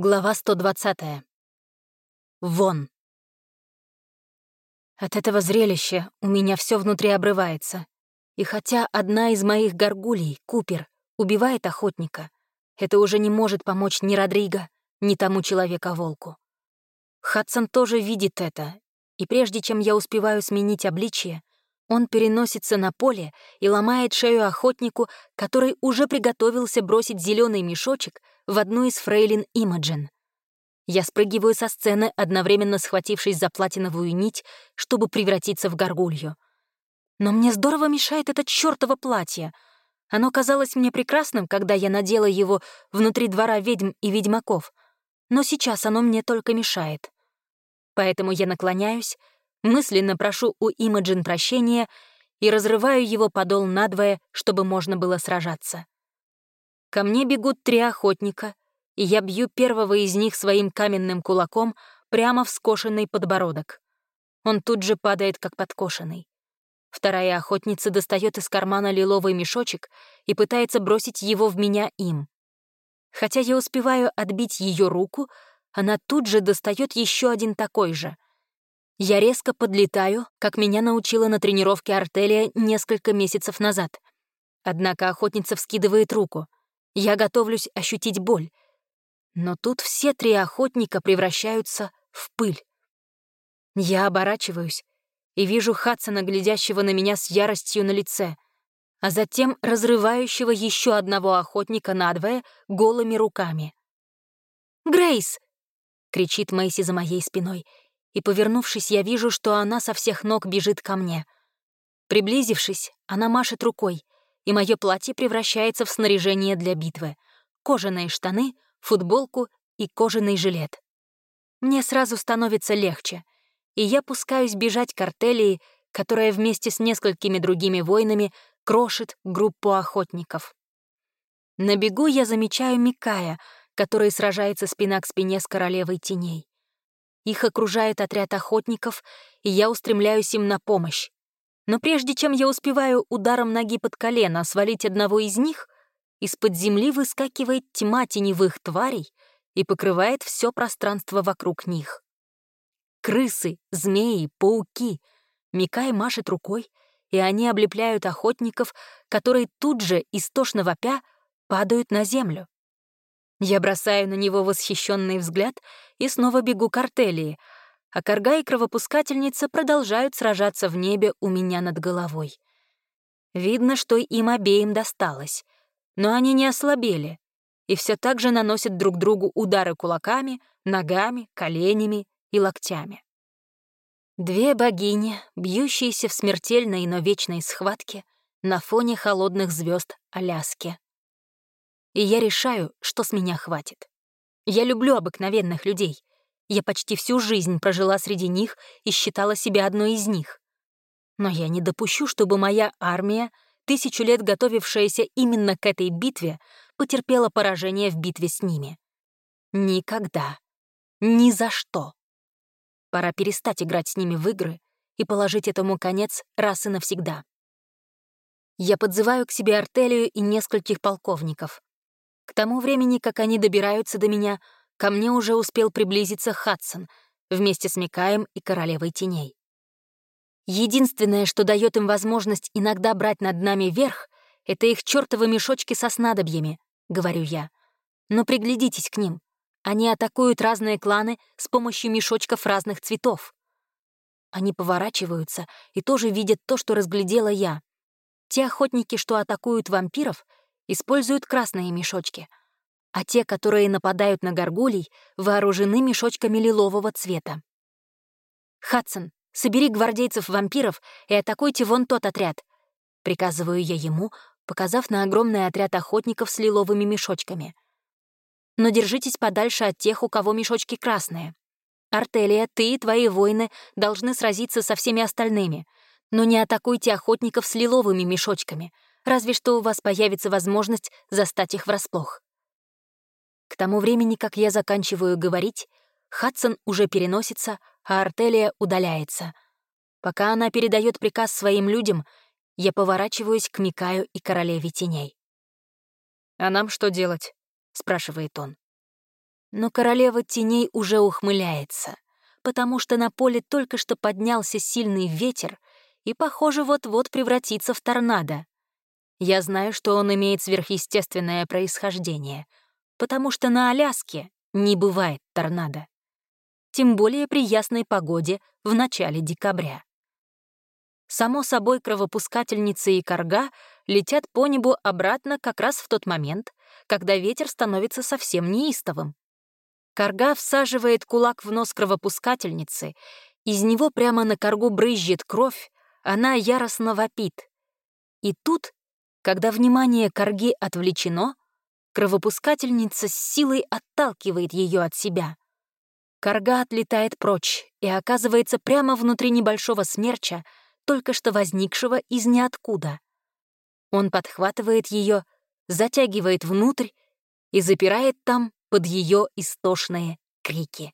Глава 120. Вон. От этого зрелища у меня все внутри обрывается. И хотя одна из моих горгулей, Купер, убивает охотника, это уже не может помочь ни Родриго, ни тому человека-волку. Хадсон тоже видит это, и прежде чем я успеваю сменить обличие, он переносится на поле и ломает шею охотнику, который уже приготовился бросить зеленый мешочек в одну из фрейлин Имаджин. Я спрыгиваю со сцены, одновременно схватившись за платиновую нить, чтобы превратиться в горгулью. Но мне здорово мешает это чёртово платье. Оно казалось мне прекрасным, когда я надела его внутри двора ведьм и ведьмаков, но сейчас оно мне только мешает. Поэтому я наклоняюсь, мысленно прошу у Имаджин прощения и разрываю его подол надвое, чтобы можно было сражаться. Ко мне бегут три охотника, и я бью первого из них своим каменным кулаком прямо в скошенный подбородок. Он тут же падает, как подкошенный. Вторая охотница достает из кармана лиловый мешочек и пытается бросить его в меня им. Хотя я успеваю отбить ее руку, она тут же достает еще один такой же — я резко подлетаю, как меня научила на тренировке артелия несколько месяцев назад. Однако охотница вскидывает руку. Я готовлюсь ощутить боль. Но тут все три охотника превращаются в пыль. Я оборачиваюсь и вижу Хадсона, глядящего на меня с яростью на лице, а затем разрывающего еще одного охотника надвое голыми руками. «Грейс!» — кричит Мэйси за моей спиной — и, повернувшись, я вижу, что она со всех ног бежит ко мне. Приблизившись, она машет рукой, и мое платье превращается в снаряжение для битвы. Кожаные штаны, футболку и кожаный жилет. Мне сразу становится легче, и я пускаюсь бежать к артелии, которая вместе с несколькими другими воинами крошит группу охотников. На бегу я замечаю Микая, который сражается спина к спине с королевой теней. Их окружает отряд охотников, и я устремляюсь им на помощь. Но прежде чем я успеваю ударом ноги под колено свалить одного из них, из-под земли выскакивает тьма теневых тварей и покрывает все пространство вокруг них. Крысы, змеи, пауки. Микай машет рукой, и они облепляют охотников, которые тут же, истошно вопя, падают на землю. Я бросаю на него восхищенный взгляд и снова бегу к артелии, а корга и кровопускательница продолжают сражаться в небе у меня над головой. Видно, что им обеим досталось, но они не ослабели и все так же наносят друг другу удары кулаками, ногами, коленями и локтями. Две богини, бьющиеся в смертельной, но вечной схватке на фоне холодных звезд Аляски и я решаю, что с меня хватит. Я люблю обыкновенных людей. Я почти всю жизнь прожила среди них и считала себя одной из них. Но я не допущу, чтобы моя армия, тысячу лет готовившаяся именно к этой битве, потерпела поражение в битве с ними. Никогда. Ни за что. Пора перестать играть с ними в игры и положить этому конец раз и навсегда. Я подзываю к себе Артелию и нескольких полковников. К тому времени, как они добираются до меня, ко мне уже успел приблизиться Хадсон вместе с Микаем и Королевой Теней. Единственное, что дает им возможность иногда брать над нами верх, это их чертовы мешочки со снадобьями, — говорю я. Но приглядитесь к ним. Они атакуют разные кланы с помощью мешочков разных цветов. Они поворачиваются и тоже видят то, что разглядела я. Те охотники, что атакуют вампиров, используют красные мешочки, а те, которые нападают на горгулей, вооружены мешочками лилового цвета. «Хадсон, собери гвардейцев-вампиров и атакуйте вон тот отряд», — приказываю я ему, показав на огромный отряд охотников с лиловыми мешочками. «Но держитесь подальше от тех, у кого мешочки красные. Артелия, ты и твои воины должны сразиться со всеми остальными, но не атакуйте охотников с лиловыми мешочками — разве что у вас появится возможность застать их врасплох. К тому времени, как я заканчиваю говорить, Хадсон уже переносится, а Артелия удаляется. Пока она передает приказ своим людям, я поворачиваюсь к Микаю и Королеве Теней. «А нам что делать?» — спрашивает он. Но королева теней уже ухмыляется, потому что на поле только что поднялся сильный ветер и, похоже, вот-вот превратится в торнадо. Я знаю, что он имеет сверхъестественное происхождение, потому что на Аляске не бывает торнадо. Тем более при ясной погоде в начале декабря. Само собой, кровопускательницы и корга летят по небу обратно как раз в тот момент, когда ветер становится совсем неистовым. Корга всаживает кулак в нос кровопускательницы, из него прямо на коргу брызжет кровь, она яростно вопит. И тут, когда внимание корги отвлечено, кровопускательница с силой отталкивает ее от себя. Корга отлетает прочь и оказывается прямо внутри небольшого смерча, только что возникшего из ниоткуда. Он подхватывает ее, затягивает внутрь и запирает там под ее истошные крики.